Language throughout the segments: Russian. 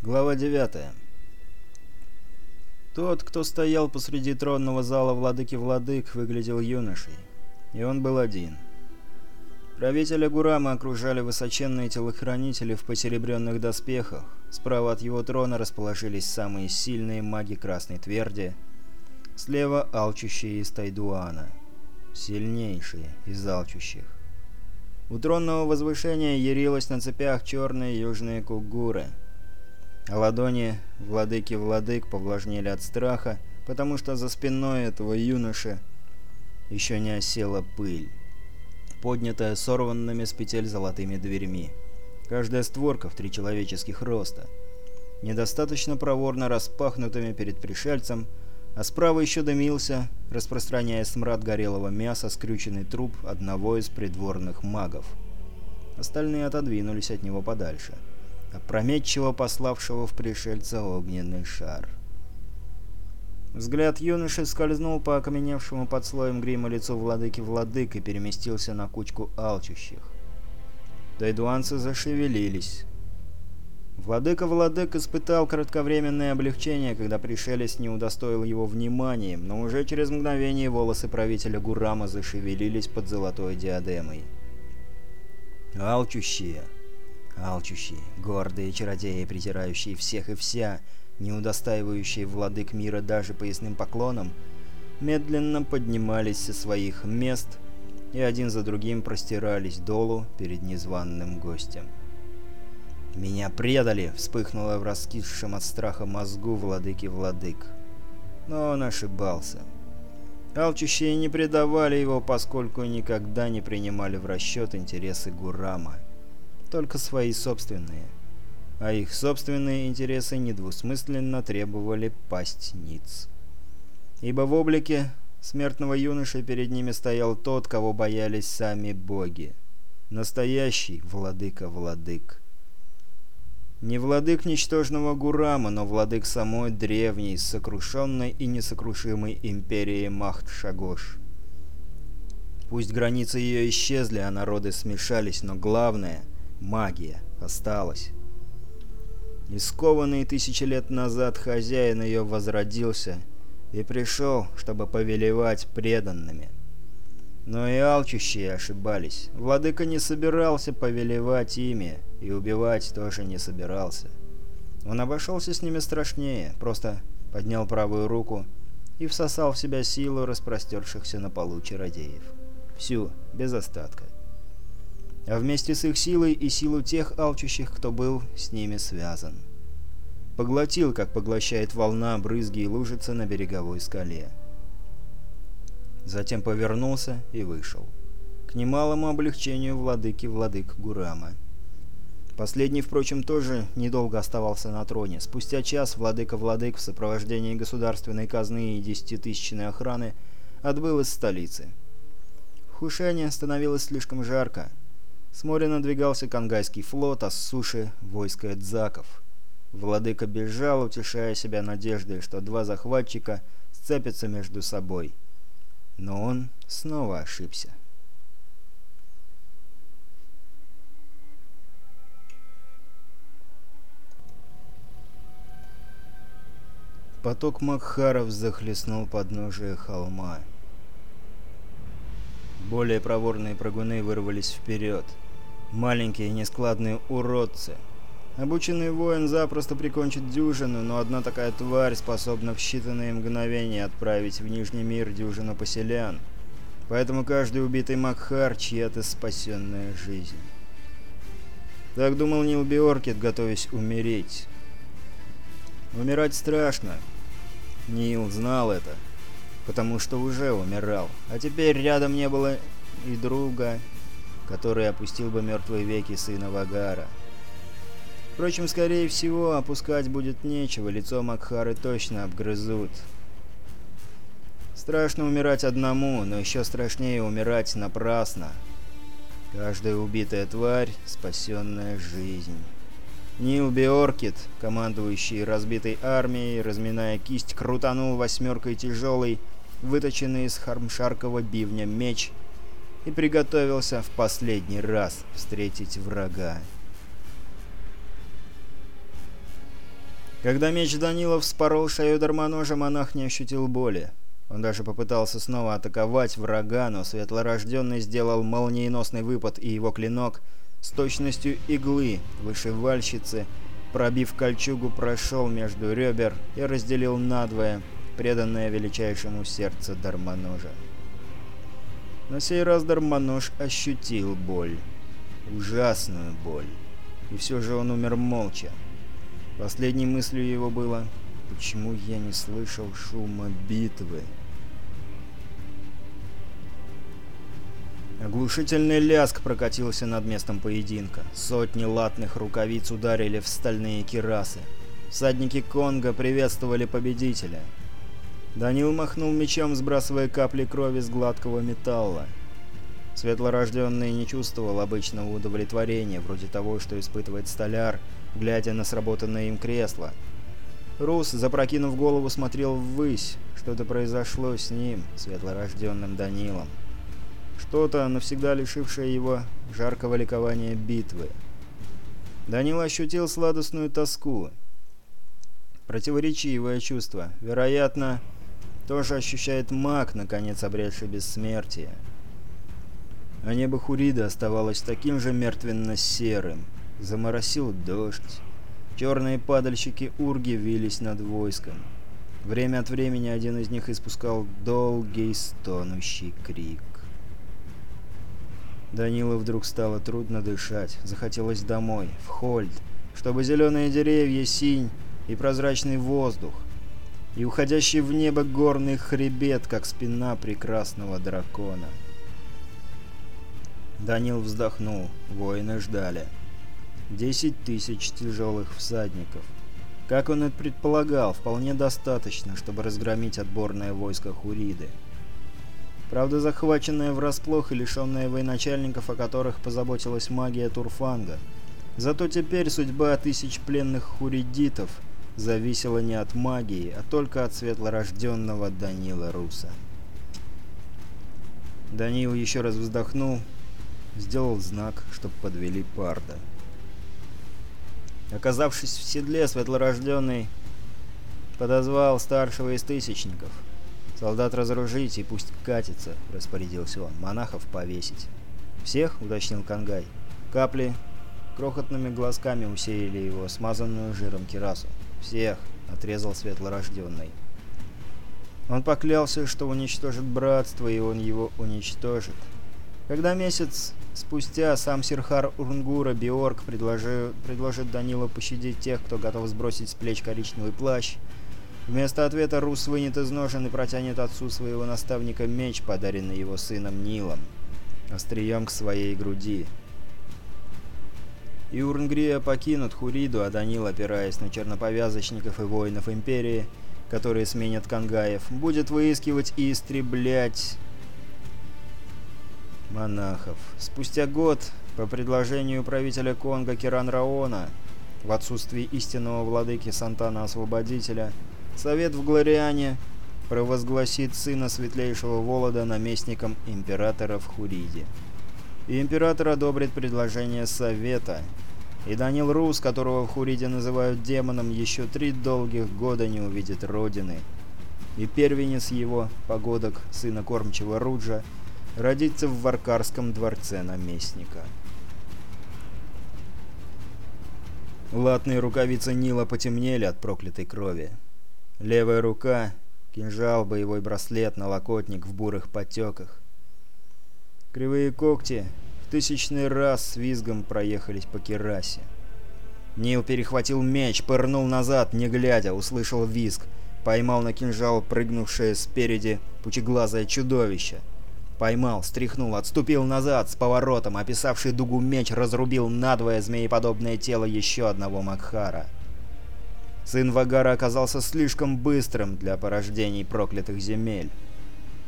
Глава 9. Тот, кто стоял посреди тронного зала владыки владык, выглядел юношей. И он был один. Правителя Гурама окружали высоченные телохранители в посеребренных доспехах. Справа от его трона расположились самые сильные маги Красной Тверди. Слева — алчущие из Тайдуана. Сильнейшие из алчущих. У тронного возвышения ярилась на цепях черные южные кугуры — Ладони владыки владык повлажнели от страха, потому что за спиной этого юноши еще не осела пыль, поднятая сорванными с петель золотыми дверьми. Каждая створка в три человеческих роста, недостаточно проворно распахнутыми перед пришельцем, а справа еще дымился, распространяя смрад горелого мяса, скрюченный труп одного из придворных магов. Остальные отодвинулись от него подальше. — опрометчиво пославшего в пришельца огненный шар. Взгляд юноши скользнул по окаменевшему под слоем грима лицу владыки владык и переместился на кучку алчущих. Дайдуанцы зашевелились. Владыка Владык испытал кратковременное облегчение, когда пришелец не удостоил его вниманием, но уже через мгновение волосы правителя Гурама зашевелились под золотой диадемой. Алчущие алчущие, гордые чародеи, притирающие всех и вся, не удостаивающие владык мира даже поясным поклоном, медленно поднимались со своих мест и один за другим простирались долу перед незваным гостем. «Меня предали!» — вспыхнуло в раскисшем от страха мозгу владыки владык. Но он ошибался. Алчущие не предавали его, поскольку никогда не принимали в расчет интересы Гурама — только свои собственные. А их собственные интересы недвусмысленно требовали пасть ниц. Ибо в облике смертного юноши перед ними стоял тот, кого боялись сами боги. Настоящий владыка-владык. Не владык ничтожного Гурама, но владык самой древней, сокрушенной и несокрушимой империи Махт-Шагош. Пусть границы ее исчезли, а народы смешались, но главное — Магия осталась. Искованный тысячи лет назад хозяин ее возродился и пришел, чтобы повелевать преданными. Но и алчущие ошибались. Владыка не собирался повелевать ими, и убивать тоже не собирался. Он обошелся с ними страшнее, просто поднял правую руку и всосал в себя силу распростершихся на полу чародеев. Всю, без остатка а вместе с их силой и силу тех алчущих, кто был с ними связан. Поглотил, как поглощает волна, брызги и лужицы на береговой скале. Затем повернулся и вышел. К немалому облегчению владыки владык Гурама. Последний, впрочем, тоже недолго оставался на троне. Спустя час владыка-владык в сопровождении государственной казны и десятитысячной охраны отбыл из столицы. В Хушане становилось слишком жарко, с моря надвигался Конгайский флот, а с суши — войско Эдзаков. Владыка бежал, утешая себя надеждой, что два захватчика сцепятся между собой. Но он снова ошибся. Поток Макхаров захлестнул подножие холма. Более проворные прыгуны вырвались вперед — маленькие нескладные уродцы. Обученный воин запросто прикончит дюжину, но одна такая тварь способна в считанные мгновения отправить в Нижний мир дюжину поселян. Поэтому каждый убитый Макхар чья-то спасенная жизнь. Так думал Нил Биоркет, готовясь умереть. Умирать страшно. Нил знал это, потому что уже умирал. А теперь рядом не было и друга, который опустил бы мертвые веки сына Вагара. Впрочем, скорее всего, опускать будет нечего, лицо Макхары точно обгрызут. Страшно умирать одному, но еще страшнее умирать напрасно. Каждая убитая тварь — спасенная жизнь. Нил Биоркет, командующий разбитой армией, разминая кисть, крутанул восьмеркой тяжелый, выточенный из хармшаркова бивня меч — и приготовился в последний раз встретить врага. Когда меч Данилов вспорол шею дармоножа, монах не ощутил боли. Он даже попытался снова атаковать врага, но светлорожденный сделал молниеносный выпад, и его клинок с точностью иглы вышивальщицы, пробив кольчугу, прошел между ребер и разделил надвое, преданное величайшему сердце дармоножа. На сей раз Дармонож ощутил боль. Ужасную боль. И все же он умер молча. Последней мыслью его было «Почему я не слышал шума битвы?» Оглушительный ляск прокатился над местом поединка. Сотни латных рукавиц ударили в стальные кирасы. Всадники Конга приветствовали победителя. Данил махнул мечом, сбрасывая капли крови с гладкого металла. Светлорожденный не чувствовал обычного удовлетворения, вроде того, что испытывает столяр, глядя на сработанное им кресло. Рус, запрокинув голову, смотрел ввысь. Что-то произошло с ним, светлорожденным Данилом. Что-то, навсегда лишившее его жаркого ликования битвы. Данил ощутил сладостную тоску. Противоречивое чувство. Вероятно, тоже ощущает маг, наконец обретший бессмертие. А небо Хурида оставалось таким же мертвенно-серым. Заморосил дождь. Черные падальщики Урги вились над войском. Время от времени один из них испускал долгий стонущий крик. Данила вдруг стало трудно дышать. Захотелось домой, в Хольд, чтобы зеленые деревья, синь и прозрачный воздух, и уходящий в небо горный хребет, как спина прекрасного дракона. Данил вздохнул. Воины ждали. Десять тысяч тяжелых всадников. Как он и предполагал, вполне достаточно, чтобы разгромить отборное войско Хуриды. Правда, захваченные врасплох и лишенная военачальников, о которых позаботилась магия Турфанга. Зато теперь судьба тысяч пленных хуридитов – зависело не от магии, а только от светлорожденного Данила Руса. Данил еще раз вздохнул, сделал знак, чтобы подвели парда. Оказавшись в седле, светлорожденный подозвал старшего из тысячников. «Солдат разоружить и пусть катится», — распорядился он. «Монахов повесить». «Всех?» — уточнил Кангай. Капли крохотными глазками усеяли его смазанную жиром кирасу. «Всех!» — отрезал светлорожденный. Он поклялся, что уничтожит братство, и он его уничтожит. Когда месяц спустя сам Сирхар Урнгура Биорг предложит Данилу пощадить тех, кто готов сбросить с плеч коричневый плащ, вместо ответа Рус вынет из ножен и протянет отцу своего наставника меч, подаренный его сыном Нилом, острием к своей груди. И Урнгрия покинут Хуриду, а Данил, опираясь на черноповязочников и воинов Империи, которые сменят Кангаев, будет выискивать и истреблять монахов. Спустя год, по предложению правителя Конга Киран Раона, в отсутствии истинного владыки Сантана-освободителя, Совет в Глориане провозгласит сына Светлейшего Волода наместником императора в Хуриде и император одобрит предложение Совета. И Данил Рус, которого в Хуриде называют демоном, еще три долгих года не увидит Родины. И первенец его, погодок, сына кормчего Руджа, родится в Варкарском дворце наместника. Латные рукавицы Нила потемнели от проклятой крови. Левая рука, кинжал, боевой браслет, налокотник в бурых потеках. Кривые когти в тысячный раз с визгом проехались по керасе. Нил перехватил меч, пырнул назад, не глядя, услышал визг. Поймал на кинжал прыгнувшее спереди пучеглазое чудовище. Поймал, стряхнул, отступил назад с поворотом, описавший дугу меч разрубил надвое змееподобное тело еще одного Макхара. Сын Вагара оказался слишком быстрым для порождений проклятых земель.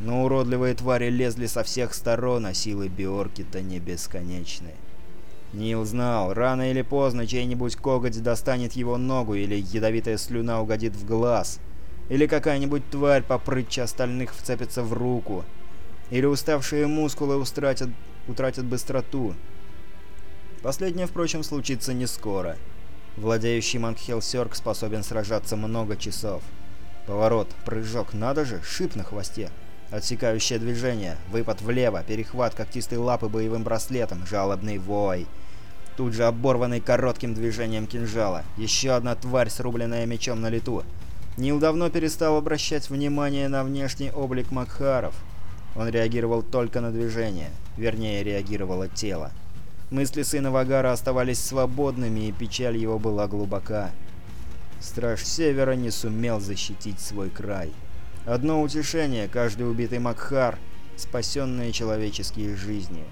Но уродливые твари лезли со всех сторон, а силы Биоркита не бесконечны. Нил знал, рано или поздно чей-нибудь коготь достанет его ногу, или ядовитая слюна угодит в глаз, или какая-нибудь тварь попрытче остальных вцепится в руку, или уставшие мускулы утратят, утратят быстроту. Последнее, впрочем, случится не скоро. Владеющий Мангхел Сёрк способен сражаться много часов. Поворот, прыжок, надо же, шип на хвосте. Отсекающее движение, выпад влево, перехват когтистой лапы боевым браслетом, жалобный вой. Тут же оборванный коротким движением кинжала. Еще одна тварь, срубленная мечом на лету. Нил давно перестал обращать внимание на внешний облик Макхаров. Он реагировал только на движение, вернее, реагировало тело. Мысли сына Вагара оставались свободными, и печаль его была глубока. Страж Севера не сумел защитить свой край. Одно утешение, каждый убитый Макхар — спасенные человеческие жизни.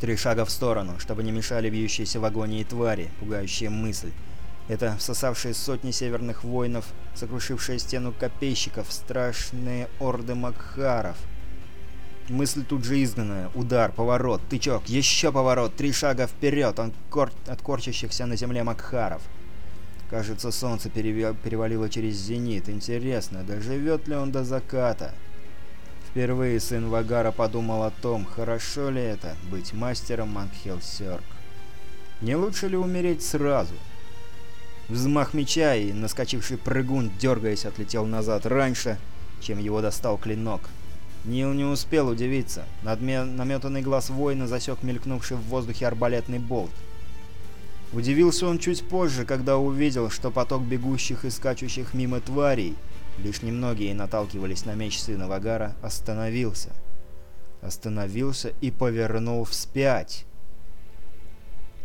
Три шага в сторону, чтобы не мешали бьющиеся в агонии твари, Пугающая мысль. Это всосавшие сотни северных воинов, сокрушившие стену копейщиков, страшные орды Макхаров — Мысль тут же изгнанная. Удар, поворот, тычок, еще поворот, три шага вперед он кор... от корчащихся на земле Макхаров. Кажется, солнце перевалило через зенит. Интересно, доживет ли он до заката? Впервые сын Вагара подумал о том, хорошо ли это быть мастером Макхел Сёрк. Не лучше ли умереть сразу? Взмах меча и наскочивший прыгун, дергаясь, отлетел назад раньше, чем его достал клинок. Нил не успел удивиться. Надме... Наметанный глаз воина засек мелькнувший в воздухе арбалетный болт. Удивился он чуть позже, когда увидел, что поток бегущих и скачущих мимо тварей, лишь немногие наталкивались на меч сына Вагара, остановился. Остановился и повернул вспять.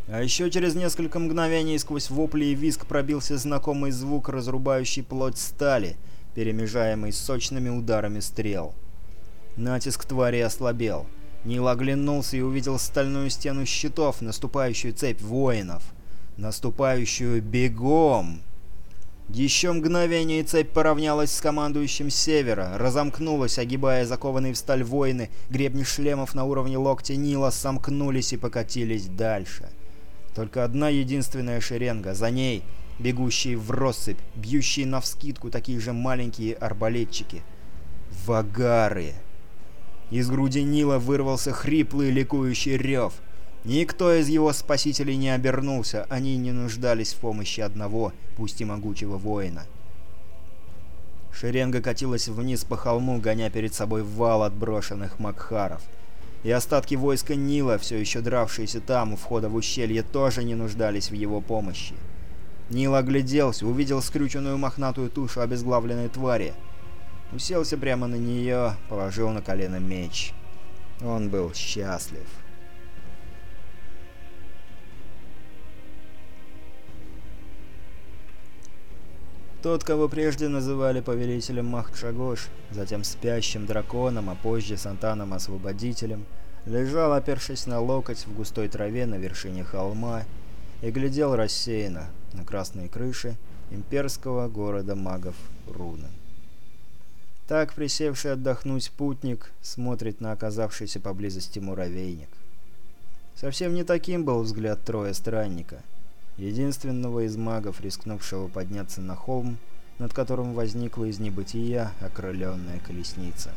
А еще через несколько мгновений сквозь вопли и виск пробился знакомый звук, разрубающий плоть стали, перемежаемый сочными ударами стрел. Натиск твари ослабел. Нил оглянулся и увидел стальную стену щитов, наступающую цепь воинов. Наступающую бегом! Еще мгновение цепь поравнялась с командующим севера, разомкнулась, огибая закованные в сталь воины, гребни шлемов на уровне локтя Нила сомкнулись и покатились дальше. Только одна единственная шеренга, за ней бегущие в россыпь, бьющие навскидку такие же маленькие арбалетчики. Вагары! Из груди Нила вырвался хриплый ликующий рев. Никто из его спасителей не обернулся, они не нуждались в помощи одного, пусть и могучего воина. Шеренга катилась вниз по холму, гоня перед собой вал отброшенных макхаров. И остатки войска Нила, все еще дравшиеся там, у входа в ущелье, тоже не нуждались в его помощи. Нил огляделся, увидел скрюченную мохнатую тушу обезглавленной твари — уселся прямо на нее, положил на колено меч. Он был счастлив. Тот, кого прежде называли повелителем Махшагош, затем спящим драконом, а позже сантаном-освободителем, лежал, опершись на локоть в густой траве на вершине холма, и глядел рассеянно на красные крыши имперского города магов Руна. Так присевший отдохнуть путник смотрит на оказавшийся поблизости муравейник. Совсем не таким был взгляд Троя Странника, единственного из магов, рискнувшего подняться на холм, над которым возникла из небытия окрыленная колесница.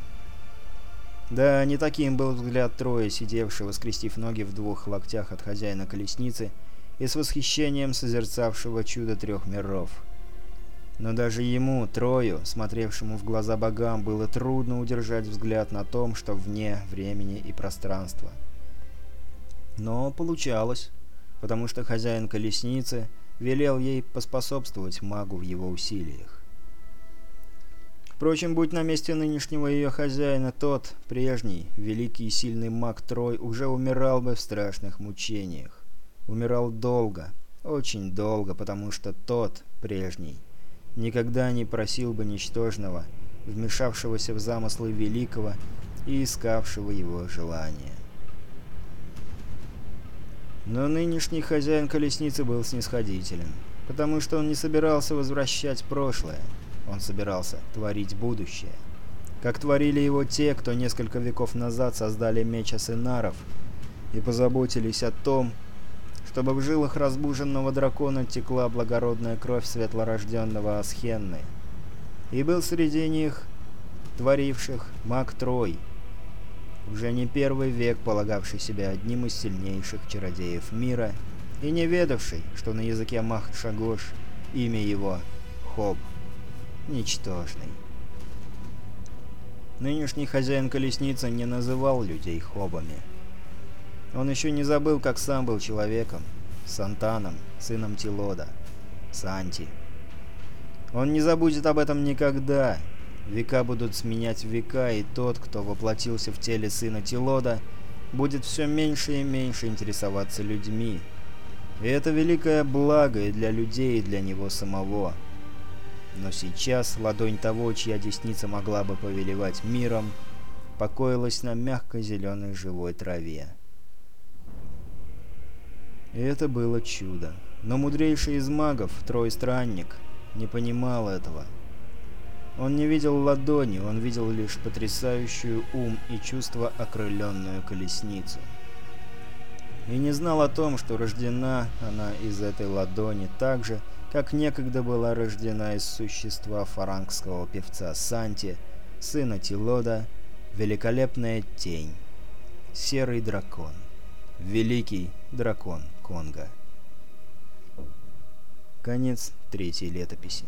Да, не таким был взгляд Троя, сидевшего, скрестив ноги в двух локтях от хозяина колесницы и с восхищением созерцавшего чудо трех миров — но даже ему, Трою, смотревшему в глаза богам, было трудно удержать взгляд на том, что вне времени и пространства. Но получалось, потому что хозяин колесницы велел ей поспособствовать магу в его усилиях. Впрочем, будь на месте нынешнего ее хозяина, тот, прежний, великий и сильный маг Трой, уже умирал бы в страшных мучениях. Умирал долго, очень долго, потому что тот, прежний, никогда не просил бы ничтожного, вмешавшегося в замыслы великого и искавшего его желания. Но нынешний хозяин колесницы был снисходителен, потому что он не собирался возвращать прошлое, он собирался творить будущее. Как творили его те, кто несколько веков назад создали меч Асенаров и позаботились о том, чтобы в жилах разбуженного дракона текла благородная кровь светлорожденного Асхенны. И был среди них творивших маг Трой, уже не первый век полагавший себя одним из сильнейших чародеев мира и не ведавший, что на языке Махт-Шагош имя его Хоб, ничтожный. Нынешний хозяин колесницы не называл людей хобами. Он еще не забыл, как сам был человеком. Сантаном, сыном Тилода. Санти. Он не забудет об этом никогда. Века будут сменять века, и тот, кто воплотился в теле сына Тилода, будет все меньше и меньше интересоваться людьми. И это великое благо и для людей, и для него самого. Но сейчас ладонь того, чья десница могла бы повелевать миром, покоилась на мягкой зеленой живой траве. Это было чудо. Но мудрейший из магов, Трой-странник, не понимал этого. Он не видел ладони, он видел лишь потрясающую ум и чувство окрыленную колесницу. И не знал о том, что рождена она из этой ладони так же, как некогда была рождена из существа фарангского певца Санти, сына Тилода, великолепная тень, серый дракон. Великий дракон Конга. Конец третьей летописи.